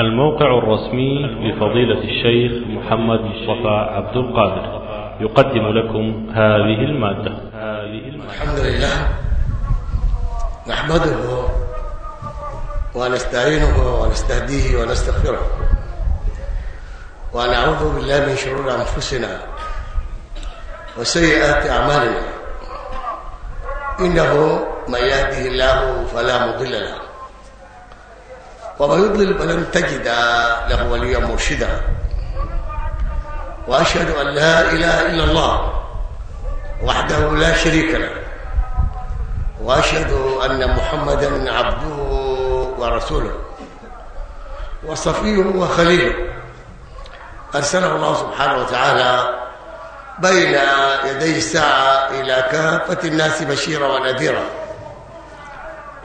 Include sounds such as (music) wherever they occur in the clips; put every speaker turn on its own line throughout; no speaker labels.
الموقع الرسمي لفضيلة الشيخ محمد مصطفى عبد القادر يقدم لكم هذه المادة
الحمد لله نحمده ونستعينه ونستهديه ونستغفره ونعوذ بالله من شرور أنفسنا وسيئات أعمالنا إنه من يهده الله فلا مضل له ومن يضلل فلن تجد له وليا مرشدا واشهد ان لا اله الا الله وحده لا شريك له واشهد ان محمدا عبده ورسوله وصفيه وخليله ارسله الله سبحانه وتعالى بين يدي الساعه الى كافه الناس بشيرا ونذيرا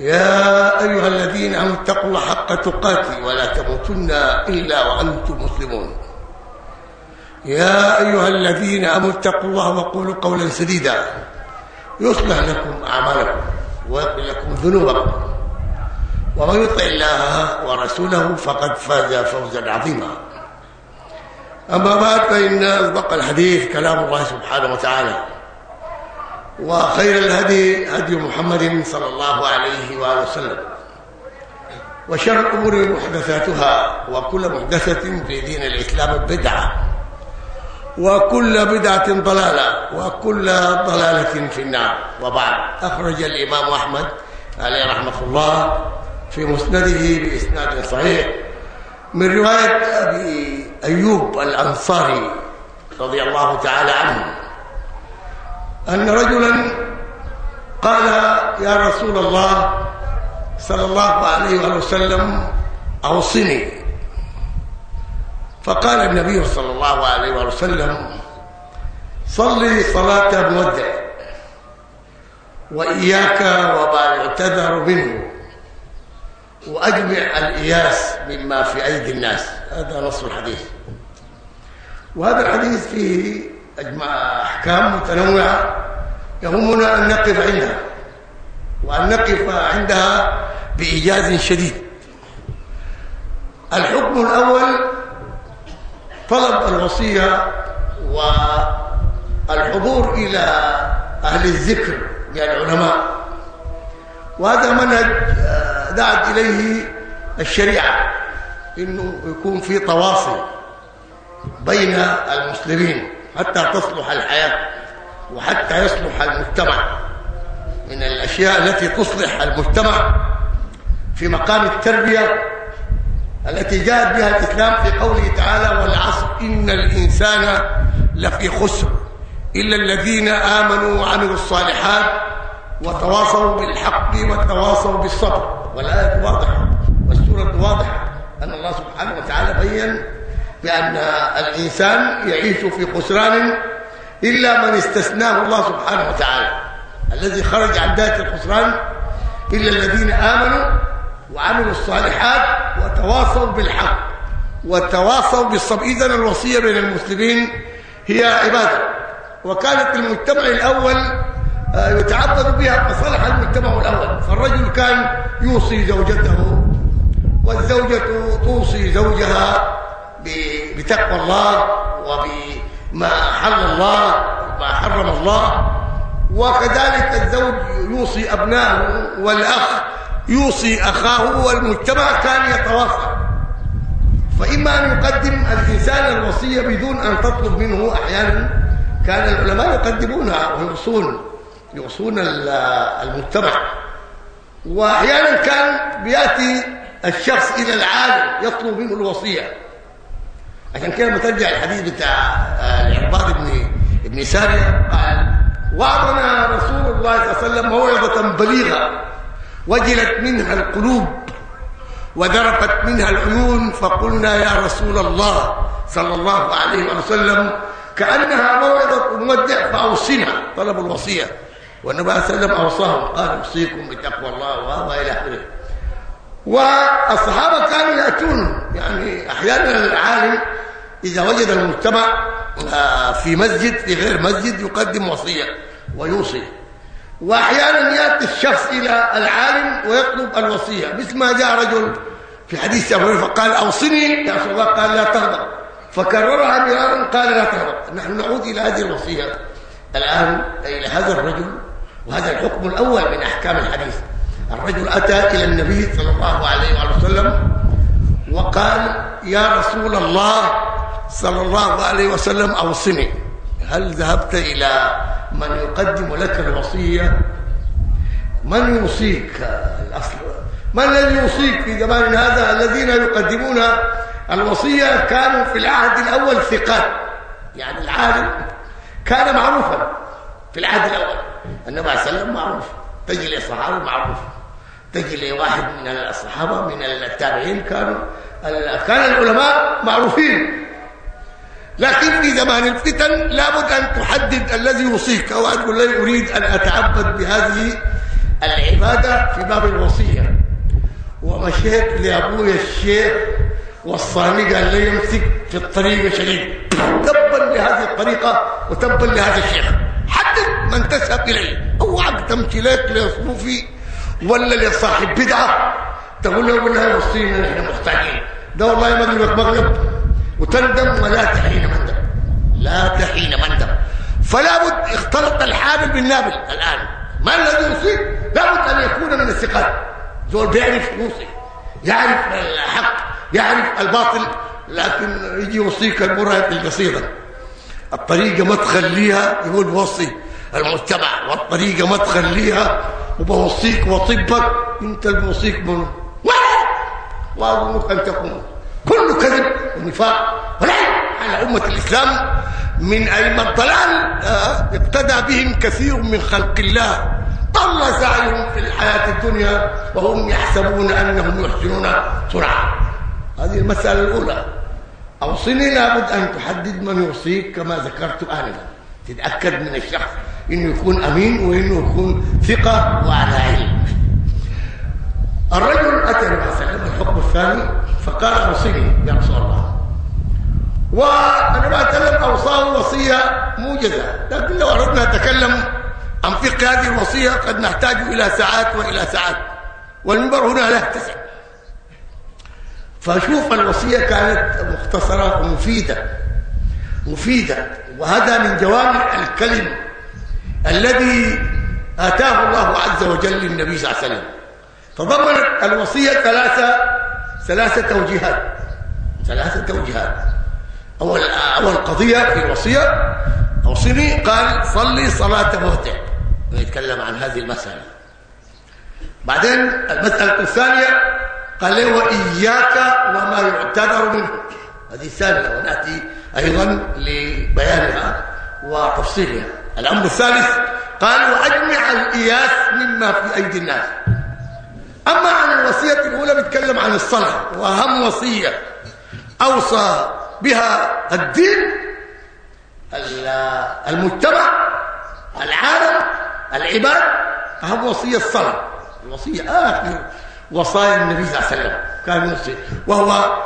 يا ايها الذين امنوا اتقوا الله حق تقاته ولا تموتن الا وانتم مسلمون يا ايها الذين امنوا اتقوا الله وقولوا قولا سديدا يصلح لكم اعمالكم ويغفر لكم ذنوبكم ومن يطع الله ورسوله فقد فاز فوزا عظيما اما بعد فان اصدق الحديث كلام الله سبحانه وتعالى وخير الهدي هدي محمد صلى الله عليه واله وسلم وشر الامور محدثاتها وكل محدثه في دين الاسلام بدعه وكل بدعه ضلاله وكل ضلاله في النار وبعد اخرج الامام احمد عليه رحمه الله في مسنده باسناد صحيح من روايه ابي ايوب الانصاري رضي الله تعالى عنه ان رجلا قال يا رسول الله صلى الله عليه وسلم اوصني فقال النبي صلى الله عليه وسلم صلي صلاه مودع واياك وما يعتذر منه واجمع الاياس مما في ايدي الناس هذا نص الحديث وهذا الحديث فيه أجمع أحكام متنوعة يهمنا أن نقف عندها وأن نقف عندها بإيجاز شديد. الحكم الأول طلب الوصية والحضور إلى أهل الذكر من العلماء. وهذا منهج دعت إليه الشريعة إنه يكون في تواصل بين المسلمين. حتى تصلح الحياة وحتى يصلح المجتمع. من الأشياء التي تصلح المجتمع في مقام التربية التي جاءت بها الإسلام في قوله تعالى والعصر إن الإنسان لفي خسر إلا الذين آمنوا وعملوا الصالحات وتواصوا بالحق وتواصوا بالصبر. والآية واضحة والسورة واضحة أن الله سبحانه وتعالى بين بان الإنسان يعيش في خسران إلا من استثناه الله سبحانه وتعالى. الذي خرج عن ذات الخسران إلا الذين آمنوا وعملوا الصالحات وتواصوا بالحق. وتواصوا بالصبر. اذا الوصية بين المسلمين هي عبادة. وكانت المجتمع الأول يتعبد بها فصلح المجتمع الأول. فالرجل كان يوصي زوجته والزوجة توصي زوجها. بتقوى الله وبما حل الله وما حرم الله. وكذلك الزوج يوصي ابنائه والأخ يوصي أخاه والمجتمع كان يتواصل فإما أن يقدم الإنسان الوصية بدون أن تطلب منه أحيانا. كان العلماء يقدمونها ويوصون يوصون المجتمع. وأحيانا كان بيأتي الشخص إلى العالم يطلب منه الوصية. عشان كده مترجع الحديث بتاع العرباض بن ابن ساريه قال وعظنا رسول الله صلى الله عليه وسلم موعظة بليغة وجلت منها القلوب وذرفت منها العيون فقلنا يا رسول الله صلى الله عليه وسلم كأنها موعظة مودع فأوصنا طلب الوصية. والنبي صلى الله عليه وسلم أوصاهم قال أوصيكم بتقوى الله وإلى آخره والصحابة كانوا يأتون يعني أحيانا العالم إذا وجد المجتمع آه، في مسجد في غير مسجد يقدم وصية ويوصي. وأحيانا يأتي الشخص إلى العالم ويطلب الوصية. مثل ما جاء رجل في حديث هريرة فقال أوصني. يا رسول الله قال لا تغضب. فكررها مرارا قال لا تغضب. نحن نعود إلى هذه الوصية الآن إلى هذا الرجل وهذا الحكم الأول من أحكام الحديث. الرجل أتى إلى النبي صلى الله عليه وسلم وقال يا رسول الله صلى الله عليه وسلم أوصني هل ذهبت إلى من يقدم لك الوصية؟ من يوصيك الأصل؟ من الذي يوصيك في زماننا هذا؟ الذين يقدمون الوصية كانوا في العهد الأول ثقات يعني العالم كان معروفا في العهد الأول. النبي عليه وسلم معروف تجي للصحابه معروف. تجي لواحد من الصحابه من التابعين كانوا كان العلماء معروفين. لكن في زمان الفتن لابد أن تحدد الذي يوصيك أو أن تقول لي أريد أن أتعبد بهذه العبادة في باب الوصية. ومشيت لأبويا الشيخ وصاني قال لي يمسك في الطريقة شديد. تبا لهذه الطريقة وتبا لهذا الشيخ. حدد من تذهب إليه. أوعك تمشي لك لصوفي ولا لصاحب بدعة. تقول له والله يوصينا نحن محتاجين ده والله مغلب مغلب وتندم ولا تحين مندم. لا تحين مندم. فلا بد اختلط الحابل بالنابل الآن. ما الذي يصيب؟ لابد أن يكون من الثقات. زول بيعرف يوصي يعرف الحق يعرف الباطل لكن يجي يوصيك المرهب القصيدة الطريقة ما تخليها يقول وصي المجتمع والطريقة ما تخليها وبوصيك وطبك انت الموصيك منه واظنك أن تكون كل كذب ونفاق. ولعب على أمة الإسلام من أئمة الضلال آه، اقتدى بهم كثير من خلق الله. ضل سعيهم في الحياة الدنيا وهم يحسبون أنهم يحسنون صنعا. هذه المسألة الأولى. أوصني لابد أن تحدد من يوصيك كما ذكرت آنفا تتأكد من الشخص. إنه يكون أمين وإنه يكون ثقة وعلى علم الرجل أتى النبي الحكم الثاني فقال اوصني يا رسول الله. والنبي صلى الله أوصاه وصية موجزة. لكن لو أردنا نتكلم عن فقه هذه الوصية قد نحتاج إلى ساعات وإلى ساعات. والمنبر هنا له تسع. فشوف الوصية كانت مختصرة ومفيدة. مفيدة. وهذا من جوامع الكلم الذي آتاه الله عز وجل للنبي صلى الله عليه وسلم. تضمنت الوصية ثلاثة ثلاثة توجيهات. ثلاثة توجيهات. أول أول قضية في الوصية اوصني قال صلي صلاة موتع نتكلم عن هذه المسألة. بعدين المسألة الثانية قال له وإياك وما يعتذر منه. هذه الثانية ونأتي أيضا لبيانها وتفصيلها. الأمر الثالث قال وأجمع الإياس مما في أيدي الناس. أما عن الوصية الأولى بيتكلم عن الصلاه وأهم وصية أوصى بها الدين المجتمع العالم العباد. أهم وصية الصلاه الوصية آخر وصايا النبي صلى الله عليه وسلم. كان يوصي وهو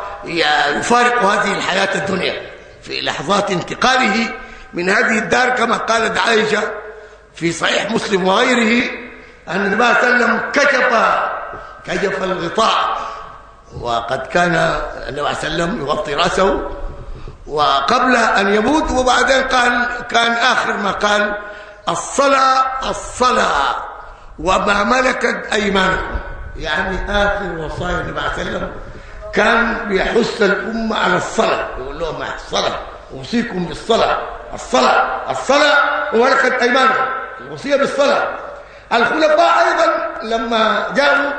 يفارق هذه الحياة الدنيا في لحظات انتقاله من هذه الدار كما قالت عائشة في صحيح مسلم وغيره أن النبي صلى الله عليه وسلم كشف كشف الغطاء وقد كان النبي صلى الله عليه وسلم يغطي رأسه وقبل أن يموت وبعدين قال كان آخر ما قال الصلاة الصلاة وما ملكت أيمانكم. يعني آخر وصايا النبي صلى الله عليه وسلم كان بيحث الأمة على الصلاة يقول لهم الصلاه أوصيكم بالصلاة. الصلاة الصلاة وملكت ايمانكم الوصيه بالصلاة. الخلفاء أيضا لما جاءوا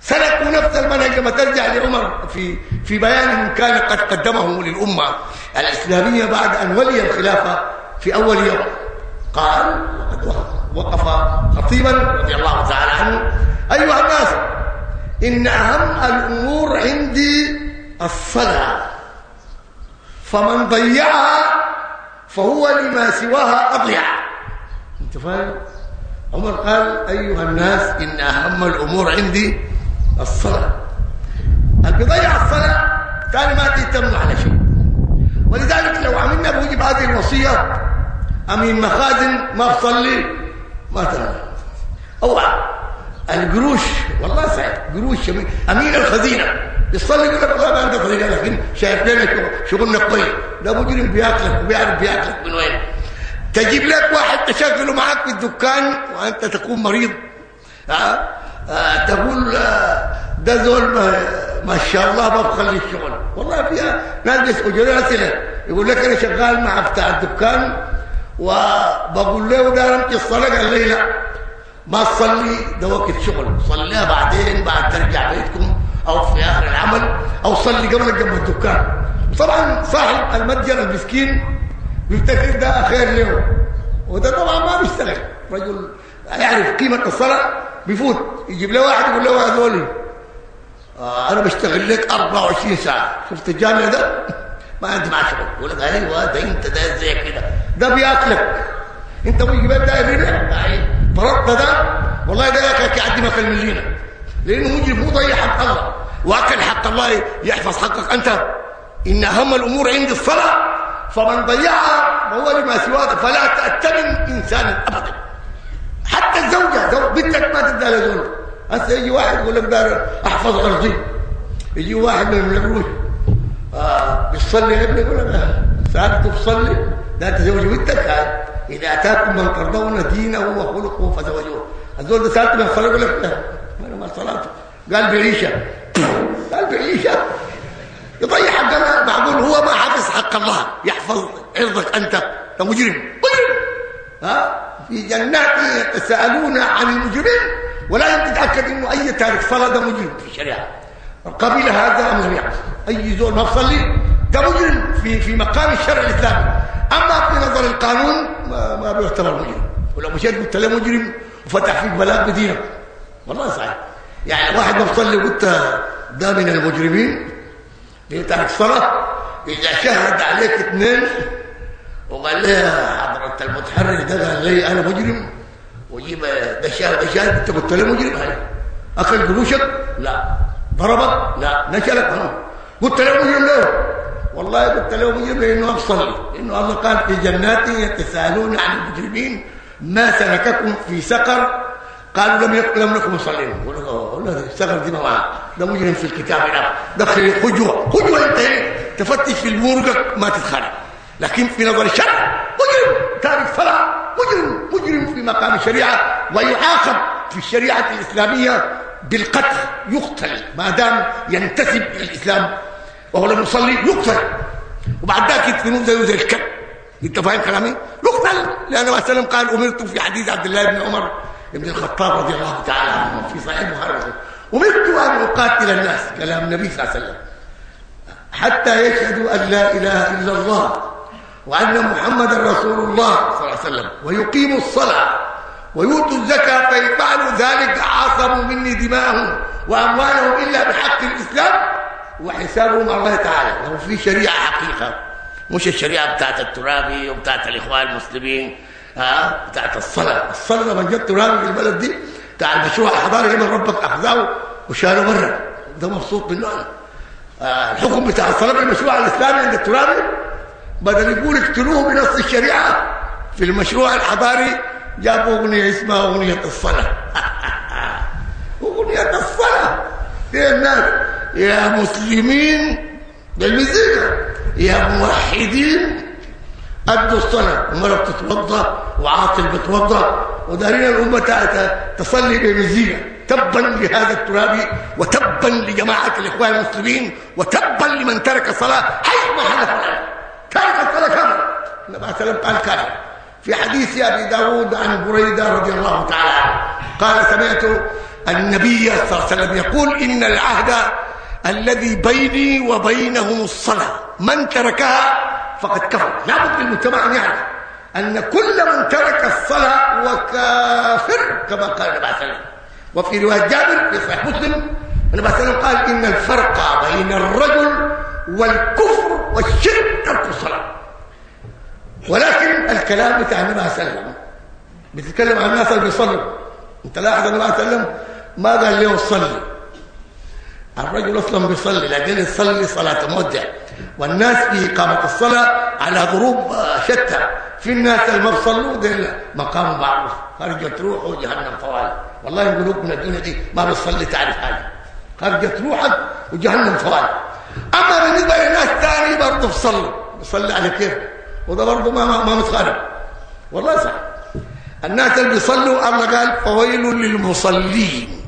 سلكوا نفس المنهج لما ترجع لعمر في في بيانهم كان قد قدمه للأمة الإسلامية بعد أن ولي الخلافة في أول يوم. قال وقف خطيبا رضي الله تعالى عنه. أيها الناس إن أهم الأمور عندي الصلاة. فمن ضيعها فهو لما سواها أضيع. أنت فاهم؟ عمر قال أيها الناس إن أهم الأمور عندي الصلاة. اللي بيضيع الصلاة ثاني ما تهتم على شيء. ولذلك لو عملنا بوجب هذه الوصية أمين مخازن ما بصلي ما تنام. أوعى. القروش والله صحيح قروش أمين الخزينة. يصلي يقول لك والله ما عندك خزينه لكن شايف لنا شغلنا كويس ده مجرم بياكلك وبيعرف بياكلك من وين؟ تجيب لك واحد تشغله معك في الدكان وأنت تكون مريض. ها آه تقول آه ده زول ما, ما شاء الله ما بخلي الشغل. والله فيها ناس بيسالوا أسئلة. يقول لك أنا شغال مع بتاع الدكان وبقول له ده رمت الصلاة قال لي لا ما تصلي ده وقت شغل. صليها بعدين بعد ترجع بيتكم. أو في اخر العمل أو صلي قبل جنب الدكان. طبعا صاحب المتجر المسكين بيفتكر ده خير له. وده طبعا ما بيشتغل. رجل يعرف قيمة الصلاة بيفوت يجيب له واحد يقول له هذول آه أنا بشتغل لك 24 ساعة. شفت الجامع ده؟ ما عندي معاه شغل. يقول لك أيوه ده أنت ده زي كده. ده بيأكلك. أنت بيجيب ده يرينا فرط ده والله ده يأكلك يعدي مكان ملينا لأنه مجرم مو ضيع حق الله. وأكل حق الله يحفظ حقك. أنت إن أهم الأمور عندي الصلاة فمن ضيعها فهو لما سواك فلا تأتمن إنسانا أبدا. حتى الزوجة زوج بنتك ما تدى لها زوج هسه يجي واحد يقول لك دار أحفظ أرضي. يجي واحد من القروش آه بيصلي ابني يقول لك سالته تصلي ده تزوج بنتك إذا أتاكم من ترضون دينه وخلقه فزوجوه. الزول ده من صلاه يقول لك ما صلاته قال بعيشه قال بعيشه يضيع حقنا. معقول هو ما حافظ حق الله. يحفظ عرضك أنت. أنت مجرم. مجرم. ها؟ في جنات يتساءلون عن المجرمين ولا تتأكد إنه أي تارك صلاه ده مجرم في الشريعة. قبل هذا يعرف أي زول ما بصلي ده مجرم في في مقام الشرع الإسلامي. أما في نظر القانون ما, ما بيعتبر مجرم. ولو مشيت قلت له مجرم وفتح فيك بلاغ بدينك. والله صحيح. يعني واحد ما بصلي وقلت ده من المجرمين بتاعك الصلاه إذا شهد عليك اثنين وقال لي حضرة المتحرك ده قال لي أنا مجرم وجيب ده شاهد ده شاهد أنت قلت له مجرم؟ هاي أكل قروشك؟ لا. ضربك؟ لا. نشلك قلت له مجرم له والله قلت له مجرم لأنه ابصلي لأنه الله قال في جنات يتساءلون عن المجرمين ما سلككم في سقر قالوا لم لم نكن مصلين لا سقر دي ما ده مجرم في الكتاب لا دخل خجوه خجوه أنت تفتش في المورقك ما تتخانق لكن في نظر الشرع مجرم. تارك صلاه مجرم. مجرم في مقام الشريعة. ويعاقب في الشريعة الإسلامية بالقتل. يقتل. ما دام ينتسب الإسلام. وهو لم يصلي يقتل. وبعد ذلك يدفنوه زيه زي الكلب. انت فاهم كلامي؟ يقتل. لأن وسلم قال أمرت في حديث عبد الله بن عمر. بن الخطاب رضي الله تعالى عنه في صحيح البخاري أمرت أن أقاتل الناس كلام النبي صلى الله عليه وسلم. حتى يشهدوا أن لا إله إلا الله وأن محمدا رسول الله صلى الله عليه وسلم. ويقيموا الصلاة ويؤتوا الزكاة فان فعلوا ذلك عاصموا مني دماءهم وأموالهم إلا بحق الإسلام وحسابهم الله تعالى. لو في شريعة حقيقة مش الشريعة بتاعت الترابي وبتاعت الإخوان المسلمين. ها؟ بتاعت الصلاة. الصلاة لما جت ترابي في البلد دي بتاع المشروع الحضاري لما ربك أخذه وشاله بره. ده مبسوط منه أنا آه الحكم بتاع الصلاة بالمشروع الإسلامي عند الترابي بدل يقول اقتلوه بنص الشريعة في المشروع الحضاري جابوا أغنية اسمها أغنية الصلاة. (laughs) أغنية الصلاة. يا الناس؟ يا مسلمين بالمزيكا يا موحدين ادوا الصلاة المراه بتتوضأ وعاطل بتوضأ ودارين الأمة تصلي بمزيكا تبا لهذا الترابي وتبا لجماعة الإخوان المسلمين وتبا لمن ترك الصلاة. حيث ما حدث ترك الصلاة كامل النبي صلى الله عليه في حديث أبي داود عن بريدة رضي الله تعالى عنه قال سمعت النبي صلى الله عليه وسلم يقول إن العهد الذي بيني وبينهم الصلاة من تركها فقد كفر. لابد للمجتمع أن يعرف أن كل من ترك الصلاة هو كافر كما قال النبي صلى الله عليه وسلم. وفي رواية جابر في صحيح مسلم النبي صلى الله عليه وسلم قال إن الفرق بين الرجل والكفر والشرك ترك الصلاة. ولكن الكلام بتاع النبي صلى الله عليه وسلم بتتكلم عن الناس اللي بيصلوا. انت لاحظ النبي صلى الله عليه وسلم ما قال له صلي؟ الرجل أصلا بيصلي لكن يصلي صلاة مودع. والناس في إقامة الصلاة على ضروب شتى. في الناس اللي ما مقام معروف. خرجت روحه جهنم فوال والله من الدنيا دي ما بيصلي تعرف حاجة. خرجت روحك وجهنم فوال أما بالنسبة للناس ثاني برضه بيصلوا. بيصلي على كيف؟ وده برضه ما ما, ما متخالف. والله صح. الناس اللي بيصلوا الله قال فويل للمصلين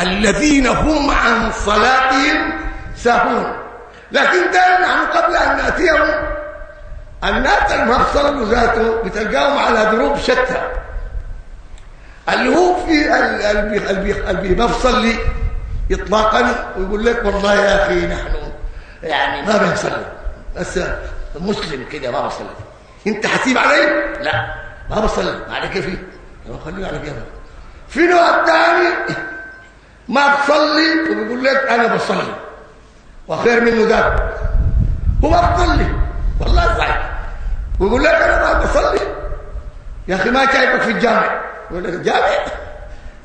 الذين هم عن صلاتهم ساهون. لكن ده نحن قبل أن نأتيهم الناس ما بيصلوا ذاته بتلقاهم على دروب شتى. اللي هو في اللي ما بيصلي اطلاقا ويقول لك والله يا أخي نحن يعني ما بنصلي بس مسلم كده ما بصلي أنت حسيب علي؟ لا ما بصلي على كيفي خليه على كيفك في نوع ثاني ما بصلي وبيقول لك أنا بصلي وخير منه ذاك هو ما بصلي. والله صحيح. ويقول لك أنا ما بصلي. يا أخي ما شايفك في الجامع. يقول لك الجامع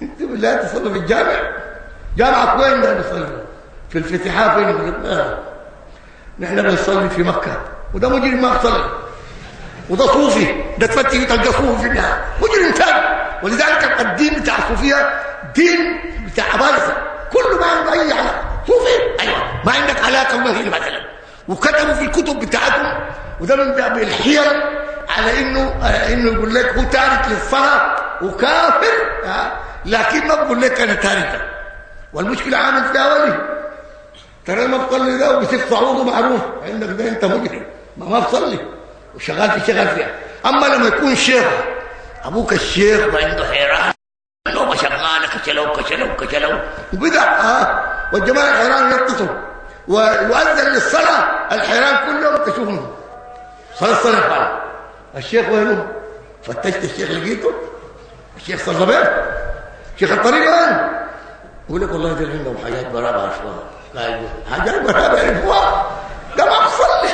أنت بالله تصلي في الجامع. جامعة وين ده بصلي في الفتحات فين نحن بنصلي في مكة. وده مجرم ما بصلي. وده صوفي. ده تفتي تلقى صوفي في النهاية مجرم ثاني ولذلك الدين بتاع الصوفية دين بتاع عبادة. كله ما عنده أي علاقة. صوفي أيوه. ما عندك علاقة به مثلا. وكتبوا في الكتب بتاعتهم وده الحيل على إنه على إنه يقول لك هو تارك للصلاه وكافر لكن ما بقول لك أنا تاركه. والمشكلة عامل فيها ولي ترى ما بتصلي ده وبيصير صعوده معروف. عندك ده أنت مجرم. ما ما بتصلي وشغال في شغال فيها. أما لما يكون شيخ أبوك الشيخ وعنده حيران. النوبة شغالة كشلوا كشلوا كشلوا وبدع آه. والجماعة الحيران يتصل ويؤذن للصلاة الحيران كلهم تشوفهم. صلاة الصلاة قال الشيخ وينه فتشت الشيخ لقيته. الشيخ صلى بيه شيخ الطريق وين؟ يقول لك والله ده عندهم حاجات برابة عشوائية لا حاجات برابة يعرفوها ده ما بصلي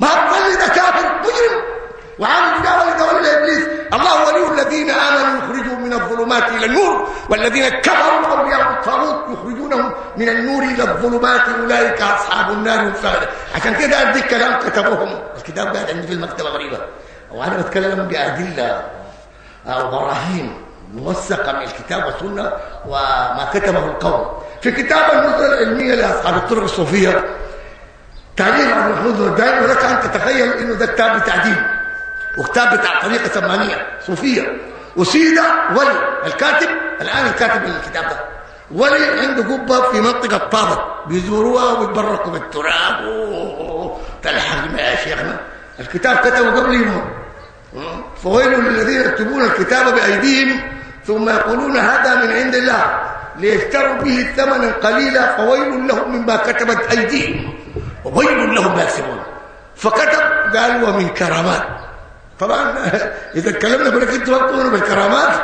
ما بصلي ده كافر مجرم. وعامل دعوة لدول إبليس. الله ولي الذين آمنوا يخرجهم من الظلمات إلى النور والذين كفروا أولياء الطاغوت يخرجونهم من النور إلى الظلمات. أولئك أصحاب النار هم عشان كده ادي كلام كتبوهم. الكتاب قاعد عندي في المكتبة غريبة. وأنا بتكلم بأدلة. أو براهين موثقة من الكتاب والسنة وما كتبه القوم. في كتاب النظره العلمية لأصحاب الطرق الصوفية تعليم عن محمود الدين ولك أن تتخيل إنه ده كتاب بتعديل. وكتاب بتاع طريقة ثمانية صوفية. وسيدة ولي الكاتب الآن الكاتب الكتاب ده. ولي عنده قبة في منطقة طابت بيزوروها ويتبركوا بالتراب. تلحق يا شيخنا. الكتاب كتبه قبل يوم. فويل للذين يكتبون الكتاب بأيديهم ثم يقولون هذا من عند الله. ليشتروا به ثمنا قليلا فويل لهم مما كتبت أيديهم. وويل لهم ما يكسبون. فكتب قال ومن كرامات. طبعا إذا اتكلمنا بقول لك أنتوا بتؤمنوا بالكرامات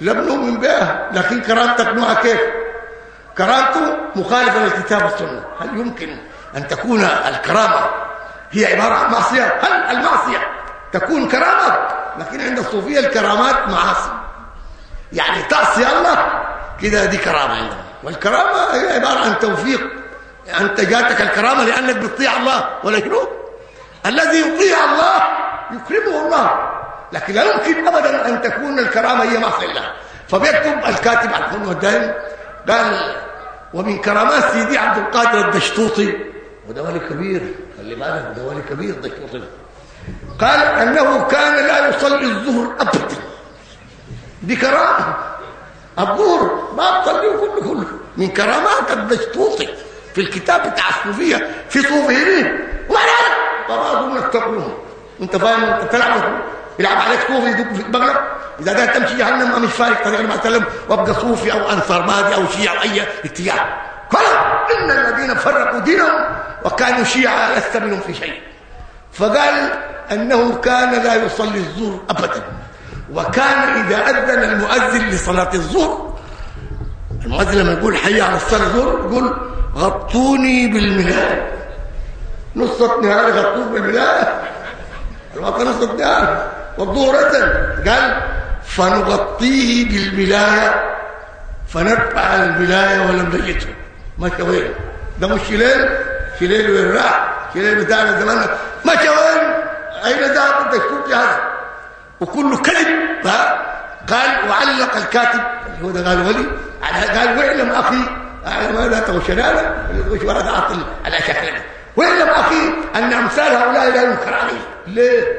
لا بنؤمن بها لكن كرامتك نوعها كيف؟ كرامته مخالفة للكتاب والسنة. هل يمكن أن تكون الكرامة هي عبارة عن معصية؟ هل المعصية تكون كرامة؟ لكن عند الصوفية الكرامات معاصي. يعني تعصي الله كده دي كرامة عندهم والكرامة هي عبارة عن توفيق. أنت جاتك الكرامة لأنك بتطيع الله ولا شنو؟ الذي يطيع الله يكرمه الله. لكن لا يمكن ابدا أن تكون الكرامة هي معصية الله فبيكتب الكاتب عبد الحليم الدائم قال ومن كرامات سيدي عبد القادر الدشطوطي وده ولي كبير. خلي بالك ده ولي كبير الدشطوطي قال أنه كان لا يصلي الظهر ابدا. دي كرامة. الظهر ما بتصليه كله كله. من كرامات الدشطوطي في الكتاب بتاع الصوفية في صوفيين. وما نعرف وبعضهم يتقون انت فاهم؟ انت بتلعب يلعب عليك صوفي يدق في دماغك إذا ده تمشي جهنم ما مش فارق. طريق النبي صلى وأبقى صوفي أو انصار مادي أو شيعي أو أي اتجاه. كلا! إن الذين فرقوا دينهم وكانوا شيعا لست منهم في شيء. فقال أنه كان لا يصلي الظهر ابدا. وكان إذا أذن المؤذن لصلاة الظهر المؤذن لما يقول حي على الصلاة الظهر يقول غطوني بالمهاد نص النهار غطوه بالبدايه نص النهار والظهر قال فنغطيه بالبلايه فنرفع البلايه ولم نجده. مشى وين ده مش شليل شليل وين راح؟ شليل بتاعنا زمان مشى وين أين ذهب؟ أنت شفت هذا. وكله كذب قال وعلق الكاتب. هو ده قال ولي. قال واعلم أخي. ماذا تغشنانا وش ورد عطل على شكلنا. واعلم أخي أن أمثال هؤلاء لا ينكر عليه ليه؟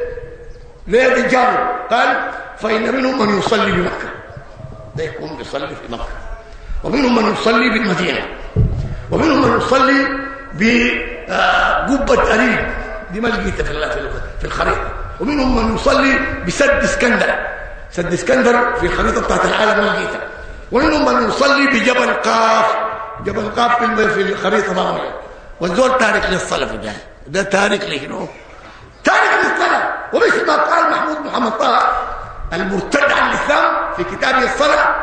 ليه رجال قال فإن منهم من يصلي بمكه ده يكون بيصلي في مكة. ومنهم من يصلي بالمدينة ومنهم من يصلي بقبه اريب دي ما لقيتها في في الخريطة. ومنهم من يصلي بسد اسكندر. سد اسكندر في الخريطة بتاعت العالم ما لقيتها. ومنهم من يصلي بجبل قاف. جبل قاف في الخريطة ما والزول تارك للصلاة في ده ده تارك لشنو تارك للصلاه ومثل ما قال محمود محمد طه المرتد عن الإسلام في كتابه الصلاة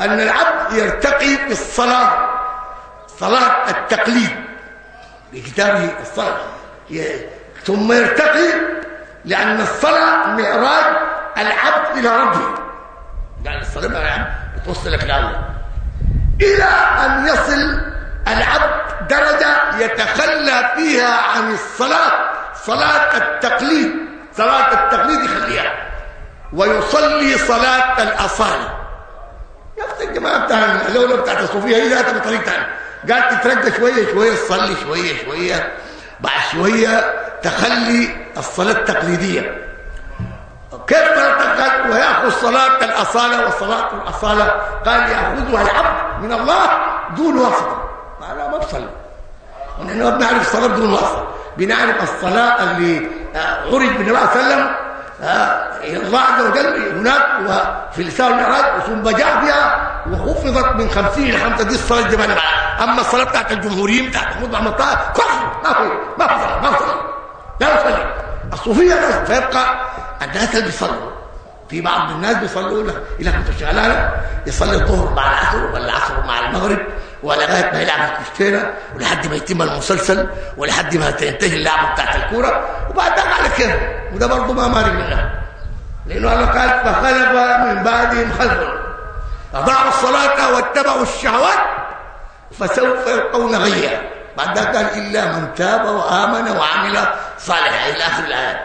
أن العبد يرتقي في الصلاه صلاة التقليد في كتابه الصلاة. ثم يرتقي لأن الصلاة معراج العبد إلى ربه. قال الصلاة معراج توصلك لله إلى أن يصل العبد درجة يتخلى فيها عن الصلاة. صلاة التقليد. صلاة التقليد يخليها. ويصلي صلاة الاصاله نفس الجماعه بتاع الأولى بتاعت الصوفية. هي ذاتها بطريقه ثانية قال تترقى شوية شوية تصلي شوية شوية. بعد شوية تخلي الصلاة التقليدية. كيف تلتقط ويأخذ صلاة الأصالة وصلاة الأصالة. قال يأخذها العبد من الله دون واسطه ما ما بصلي. ونحن ما بنعرف الصلاة بدون واسطه بنعرف الصلاة اللي عرج بالنبي صلى الله عليه وسلم الله عز وجل هناك وفي لسان المعراج ثم جاء بها وخفضت من 50 إلى 5 دي الصلاة الجماعيه أما الصلاة بتاعت الجمهوريين بتاعت محمد طه كفر ما في ما في ما في لا يصلي. الصوفية بس فيبقى الناس اللي بيصلوا. في بعض الناس بيصلوا له إلى كنت شغاله يصلي الظهر مع العصر ولا العصر مع المغرب. ولغايه ما يلعب الكشتيره ولحد ما يتم المسلسل ولحد ما تنتهي اللعبة بتاعت الكورة. وبعد ذلك على كده وده برضه ما مارق منها. لأنه الله قال فخلف من بعدهم خلف. أضاعوا الصلاة واتبعوا الشهوات فسوف يلقون غيا. بعد ذلك قال إلا من تاب وآمن وعمل صالحا. إلى آخر الآية.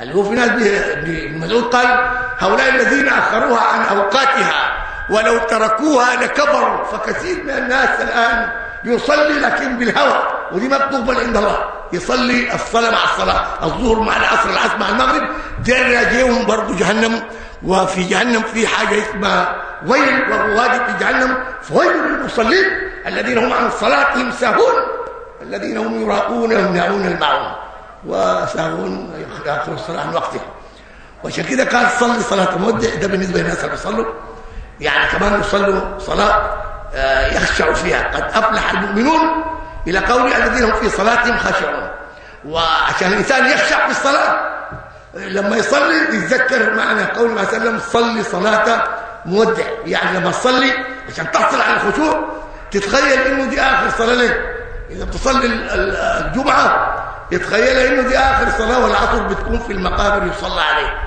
اللي هو في ناس ابن مسعود قال هؤلاء الذين أخروها عن أوقاتها. ولو تركوها لكبروا فكثير من الناس الآن يصلي لكن بالهوى ودي ما بتقبل عند الله. يصلي الصلاة مع الصلاة الظهر مع العصر العصر مع المغرب دير يجيهم برضه جهنم. وفي جهنم في حاجة اسمها ويل واجب في جهنم فويل للمصلين الذين هم عن صلاتهم ساهون الذين هم يراقون ويمنعون المعون وساهون ياخروا الصلاة عن وقتها. وعشان كده قال صلي صلاه مودع ده بالنسبة للناس اللي بيصلوا. يعني كمان يصلوا صلاة يخشعوا فيها. قد أفلح المؤمنون إلى قول الذين هم في صلاتهم خاشعون. وعشان الإنسان يخشع في الصلاة لما يصلي يتذكر معنى قول الله عليه وسلم صلي صلاة مودع. يعني لما تصلي عشان تحصل على الخشوع تتخيل إنه دي آخر صلاة لك إذا بتصلي الجمعة يتخيل إنه دي آخر صلاة والعصر بتكون في المقابر يصلى عليه.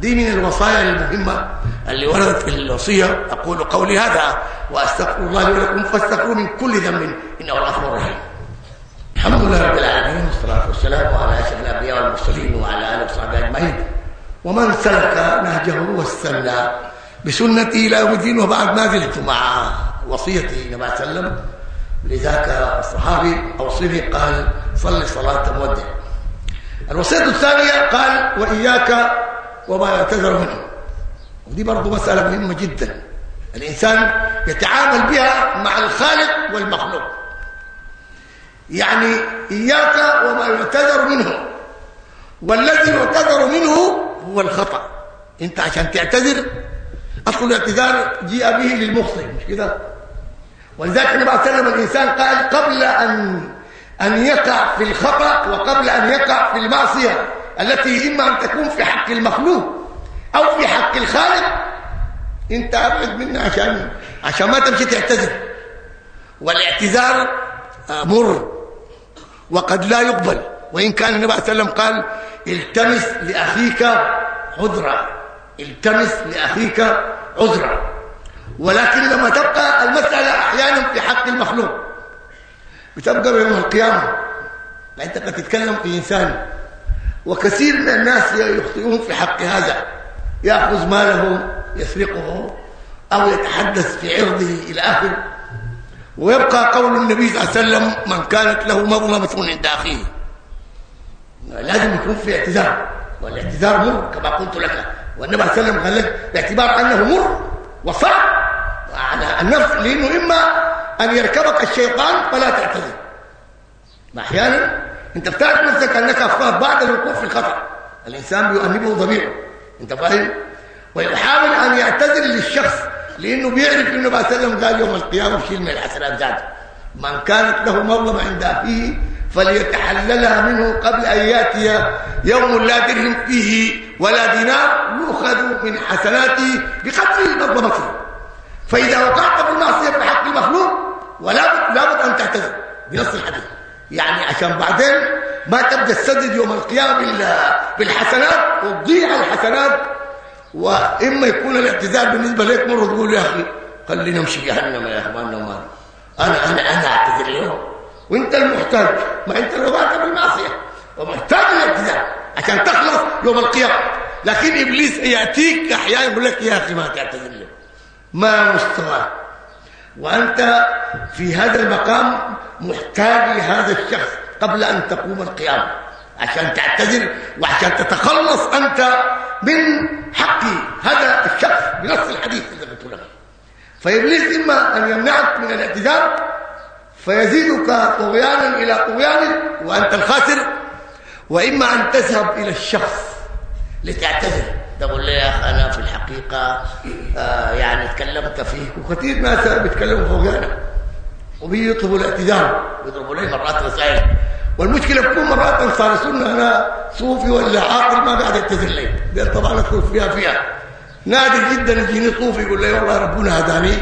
دي من الوصايا المهمة اللي وردت في الوصيه أقول قولي هذا وأستغفر الله لي ولكم فاستغفروا من كل ذنب. إنه الغفور الرحيم. الحمد لله رب العالمين والصلاة والسلام على أشرف الأنبياء والمرسلين وعلى آله وصحبه أجمعين. ومن سلك نهجه واستنى بسنتي إلى يوم الدين وبعد ما زلت مع وصيتي النبي وسلم لذاك الصحابي اوصني قال صل صلاة مودع. الوصية الثانية قال وإياك وما يعتذر منه. ودي برضه مسألة مهمة جدا. الإنسان يتعامل بها مع الخالق والمخلوق. يعني إياك وما يعتذر منه. والذي يعتذر منه هو الخطأ. أنت عشان تعتذر أصل الاعتذار جيء به للمخطئ مش كده؟ ولذلك النبي صلى الله عليه وسلم الإنسان قال قبل أن أن يقع في الخطأ وقبل أن يقع في المعصية. التي إما أن تكون في حق المخلوق أو في حق الخالق. أنت أبعد منه عشان عشان ما تمشي تعتذر. والاعتذار مر وقد لا يقبل. وإن كان النبي صلى الله عليه وسلم قال التمس لأخيك عذرا. التمس لأخيك عذرا. ولكن لما تبقى المسألة أحيانا في حق المخلوق. بتبقى يوم القيامة. انت قد تتكلم في إنسان وكثير من الناس يخطئون في حق هذا. يأخذ ماله يسرقه أو يتحدث في عرضه إلى آخر ويبقى قول النبي صلى الله عليه وسلم من كانت له مظلمة عند أخيه. لازم يكون في اعتذار. والاعتذار مر كما قلت لك. والنبي صلى الله عليه وسلم قال لك باعتبار أنه مر وصعب على النفس لأنه إما أن يركبك الشيطان فلا تعتذر. أحيانا أنت بتعرف نفسك أنك أخطأت بعد الوقوع في الخطأ. الإنسان بيؤنبه ضميره. أنت فاهم؟ ويحاول أن يعتذر للشخص لأنه بيعرف أنه بعد سلم قال يوم القيامة شيل من الحسنات ذاته من كانت له مظلمة عند أخيه فليتحللها منه قبل أن يأتي يوم لا درهم فيه ولا دينار يؤخذ من حسناته بقدر مظلمته فإذا وقعت بالمعصية بحق المخلوق ولا بد أن تعتذر. بنص الحديث. يعني عشان بعدين ما تبدأ تسدد يوم القيامة بالحسنات وتضيع الحسنات. وإما يكون الاعتذار بالنسبة لك مرة تقول يا أخي خلينا نمشي جهنم يا أخي ما أنا أنا أنا أعتذر اليوم وأنت المحتاج. ما أنت اللي وقعت بالمعصية. ومحتاج الاعتذار عشان تخلص يوم القيامة. لكن إبليس يأتيك أحيانا يقول لك يا أخي ما تعتذر له ما مستواك. وأنت في هذا المقام محتاج لهذا الشخص قبل أن تقوم القيامه عشان تعتذر وعشان تتخلص أنت من حق هذا الشخص بنص الحديث اللي قلت لك. فابليس إما أن يمنعك من الاعتذار فيزيدك طغيانا إلى طغيانك وأنت الخاسر وإما أن تذهب إلى الشخص لتعتذر. تقول لي يا أخي أنا في الحقيقة آه يعني تكلمت فيك وكثير ناس بيتكلموا فوقانا وبيطلبوا الاعتذار. بيضربوا لي مرات رسائل. والمشكلة بتكون مرات صار سنه أنا صوفي ولا عاقل ما قاعد يعتذر لي. دي طبعا ادخل فيها فيها. نادر جدا يجيني صوفي يقول لي والله ربنا هداني.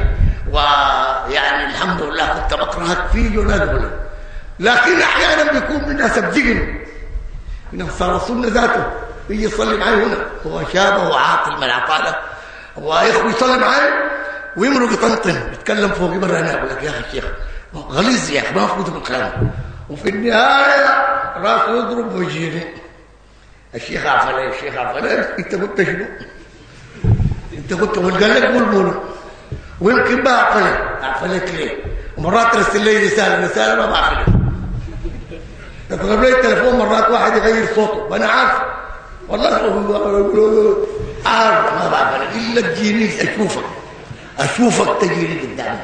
ويعني الحمد لله كنت بكرهك فيه ونادر لكن أحيانا بيكون من ناس بجن من السنة ذاته. يجي يصلي معي هنا. هو شاب وعاقل من العقاله واخوه يصلي معي ويمرق يطنطن يتكلم فوق مره أنا أقول لك يا أخي الشيخ غليظ يا أخي ما المفروض بالكلام. وفي النهاية راسه يضرب ويجيني الشيخ عفا علي الشيخ عفا علي أنت قلت شنو؟ أنت قلت قال لك قول قول ويمكن ما عفلت عفلت ليه؟ ومرات ارسل لي رسالة رسالة ما بعرف تضرب لي التليفون مرات واحد يغير صوته. وأنا عارف والله عارف ما بعرف إلا تجيني أشوفك أشوفك تجيني قدامي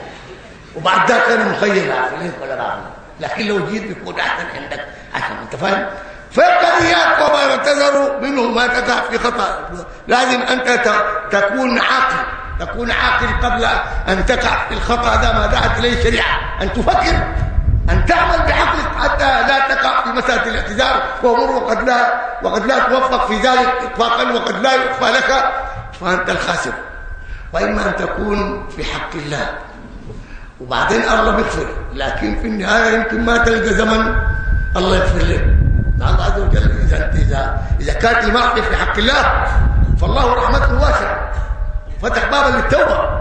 وبعد ذاك أنا مخيل عارفين ولا بعرف لكن لو جيت بيكون أحسن عندك عشان أنت فاهم؟ فقد وما يعتذر منه ما تقع في خطأ. لازم أنت تكون عاقل تكون عاقل قبل أن تقع في الخطأ هذا ما دعت إليه الشريعه أن تفكر أن تعمل بعقلك حتى لا تقع في مسألة الاعتذار. وأمور وقد لا وقد لا توفق في ذلك اطلاقا وقد لا يخفى لك. فأنت الخاسر. وإما أن تكون في حق الله. وبعدين الله بيغفر. لكن في النهاية يمكن ما تلقى زمن الله يغفر لك. الله عز وجل إذا انت اذا إذا كانت المعصية في حق الله فالله رحمته واسعة. فتح بابا للتوبة.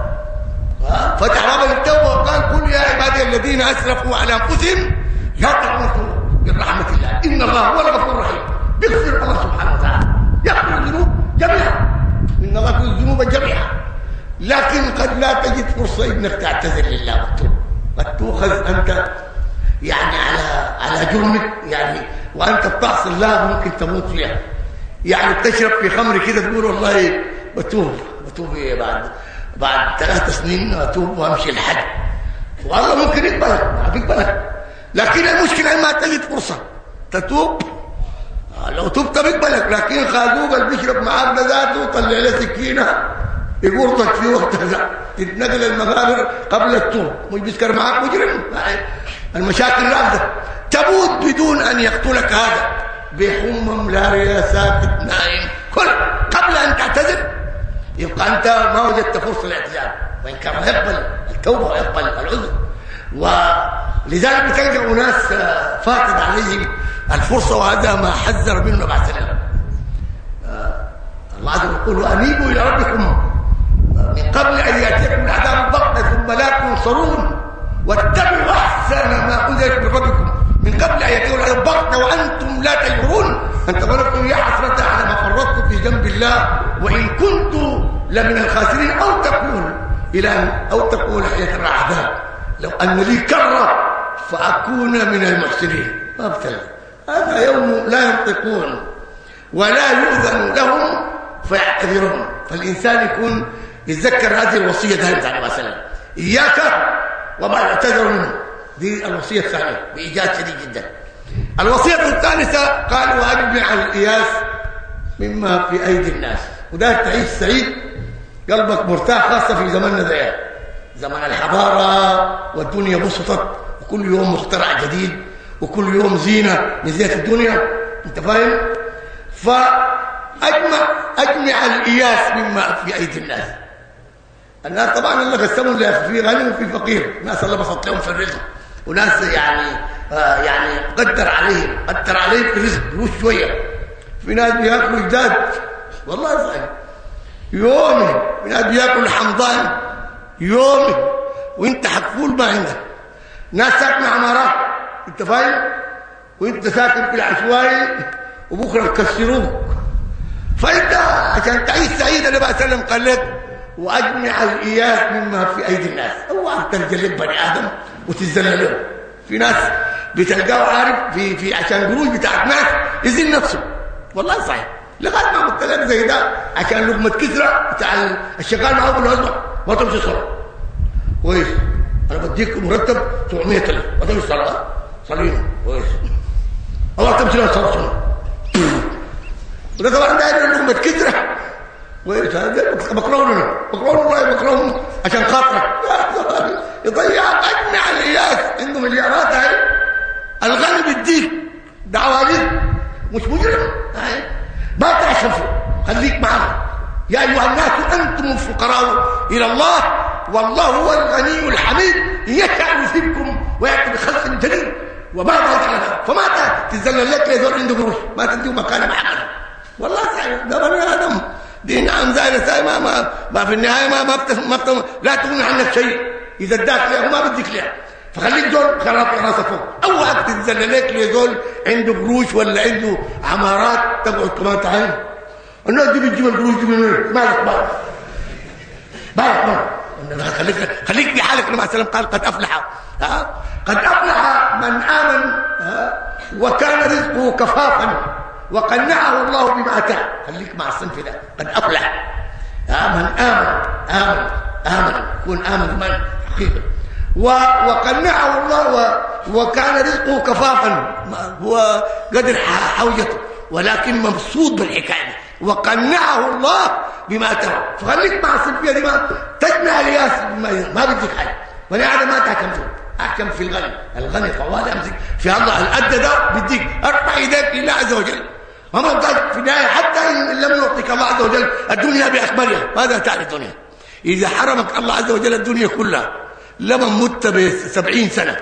فتح بابا للتوبه وقال قل يا عبادي الذين أسرفوا على أنفسهم لا تقنطوا من رحمة الله. إن الله هو الغفور الرحيم. بيغفر الله سبحانه وتعالى. يغفر الذنوب جميعا. إن الله يغفر الذنوب جميعا. لكن قد لا تجد فرصة إنك تعتذر لله وتتوب. قد تؤخذ أنت يعني على على جرمك. يعني وأنت بتعصي الله ممكن تموت فيها. يعني بتشرب في خمر كده تقول والله بتوب. بتوب إيه بعد؟ بعد ثلاث سنين أتوب وأمشي الحج. والله ممكن يقبلك ما بيقبلك لكن المشكلة ما تجد فرصة. تتوب؟ لو تبت بيقبلك لكن خازوق اللي بيشرب معاك ذاته طلع له سكينة. يقرطك في وقت تتنقل المغامر قبل التوب. مش بيذكر معاك مجرم؟ المشاكل رافضه تموت بدون أن يقتلك هذا. بحمم لا رياسات نائم كل قبل أن تعتذر. يبقى أنت ما وجدت فرصة للاعتذار وإن كان يقبل التوبة ويقبل العذر. ولذلك بتلقى ناس فاتت عليهم الفرصة وهذا ما حذر منه بعد سلام الله عز وجل يقول أنيبوا إلى ربكم من قبل أن يأتيكم العذاب بغتة ثم لا تنصرون. واتبعوا أحسن ما أنزل من ربكم من قبل أن يأتيكم العذاب بغتة وأنتم لا تشعرون أن تقولوا يا ما فرطت في جنب الله وإن كنت لمن الخاسرين أو تقول إلى أن أو تقول حياة العذاب لو أن لي كرة فأكون من المحسنين. ما ابتلى هذا يوم لا ينطقون ولا يؤذن لهم فيعتذرون فالإنسان يكون يتذكر هذه الوصية دائما عليه وسلم. إياك وما يعتذر منه. دي الوصية الثانية بإيجاز شديد جدا. الوصية الثالثة قال وأجمع الإياس مما في أيدي الناس. وده تعيش سعيد. قلبك مرتاح خاصة في زماننا ده. زمن الحضارة والدنيا بسطت وكل يوم مخترع جديد وكل يوم زينة من زينة الدنيا. أنت فاهم؟ فأجمع أجمع الإياس مما في أيدي الناس. الناس طبعا الله قسمهم في غني وفي فقير. ناس الله بسط لهم في الرزق. وناس يعني آه يعني قدر عليهم قدر عليهم في الرزق. روش شوية. في ناس بياكلوا جداد والله صحيح يومي في ناس بياكلوا حمضان يومي وانت حكفول ما عندك. ناس ساكنة عمارات انت فاهم وانت ساكن في العشوائي. وبكرة يكسروك فأنت عشان تعيش سعيد عليه وسلم قال لك واجمع الاياس مما في أيدي الناس. اوعى ترجل بني آدم. وتتذلل له في ناس بتلقاه عارف في في عشان قروش بتاعت ناس. يزن نفسه. والله صحيح. لغاية ما مبتلى زي ده عشان لقمه كسره بتاع الشغال معاه له اسمع ما تمشي صلاه كويس. أنا بديك مرتب 700000 ما تمشي صلاه صلينا. كويس. الله تمشي لها صلاه وده طبعا ده لقمه كسره كويس. هذا أنا. بكرهون والله بكرهون عشان خاطرك. (laughs) يضيع أجمع الإياس. عنده مليارات هاي. الغني بيديك دعواليك مش مجرم. ما تعشفوا. خليك معنا يا أيها الناس أنتم الفقراء. إلى الله. والله هو الغني الحميد. يشاء يثيبكم ويأتي بخلق جديد. وما ذلك لنا فما تتذلل لك لذول عنده قروش. ما تديه مكانه معك والله صحيح ده بني آدم. دي نعم زي ما ما, ما في النهاية ما ما, ما لا تغني عنك شيء. إذا اداك ما بدك ليه فخليك دول خلاص راسك فوق. تتذلل لك لذول عنده قروش ولا عنده عمارات تقعد كمان تعين الناس دي بتجيب القروش دي من وين مالك مالك مالك مالك خليك خليك في حالك النبي عليه قال قد أفلح. ها؟ قد أفلح من آمن وكان رزقه كفافا وقنعه الله بما أتاه. خليك مع الصنف ده. قد أفلح. امن آمن آمن آمن. يكون آمن من حقيقه وقنعه الله وكان رزقه كفافا. هو قدر حوجته ولكن مبسوط بالحكاية. وقنعه الله بما اتاه فخليك مع الصنفيه دي. ما تجمع الياس ما بدك حاجة. ولا ما تحكم فيه. أحكم في الغني الغني طوال أمسك. في الله الأد ده بديك. أرفع ايديك لله عز وجل وما قال في النهاية. حتى إن لم يعطيك الله عز وجل الدنيا باكملها ماذا تعني الدنيا؟ إذا حرمك الله عز وجل الدنيا كلها. لما مت ب 70 سنة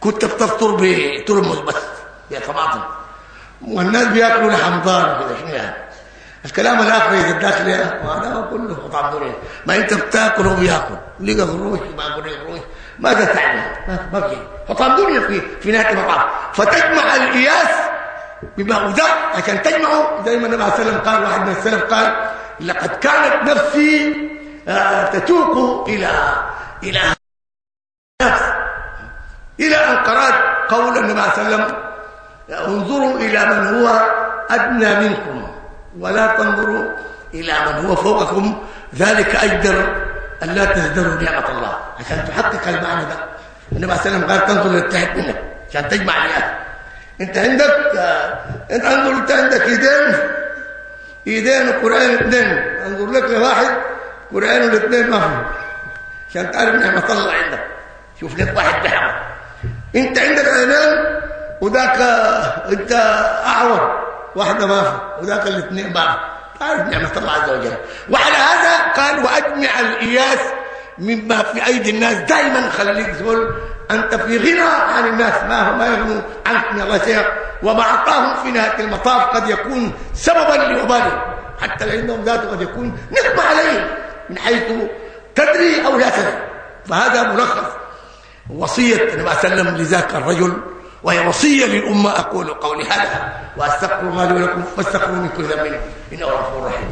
كنت بتفطر بترمز بس يا طماطم. والناس بيأكلوا لحم ضار كده شنو يعني الكلام الآخر إذا الداخل هذا كله قطع دنيا ما أنت بتأكل وهو بيأكل. لقى قروش ما قروش ماذا تعني ما في حطام دنيا في في نهايه المطاف فتجمع الاياس بما وده عشان تجمعه. زي ما النبي عليه وسلم قال واحد من السلف قال لقد كانت نفسي تتوق إلى إلى إلى أن قرأت قول النبي عليه وسلم انظروا إلى من هو أدنى منكم ولا تنظروا إلى من هو فوقكم ذلك أجدر أن لا تهدروا نعمة الله. عشان تحقق المعنى ده. النبي عليه وسلم قال تنظر للتحت منك عشان تجمع الايات انت عندك انت انظر انت عندك ايدين ايدين وقران اثنين انظر لك لواحد قران الاثنين في عشان تعرف نعمة الله عندك. شوف لك واحد بحمد انت عندك عينين وذاك انت اعور واحدة ما في وذاك الاثنين في. تعرف نعمة الله عز وجل. وعلى هذا قال وأجمع الإياس مما في أيدي الناس. دائما خليك تقول أنت في غنى عن الناس. ما ما يغنوا عنك من الله شيء وما أعطاهم في نهاية المطاف قد يكون سببا لوبالهم حتى لانهم ذاته قد يكون نقمة عليهم من حيث تدري أو لا تدري. فهذا ملخص. الله عليه وسلم لذاك الرجل وهي وصية للأمة. أقول قولي هذا وأستغفر الله لي ولكم فاستغفروا من كل ذنب إنه غفور رحيم.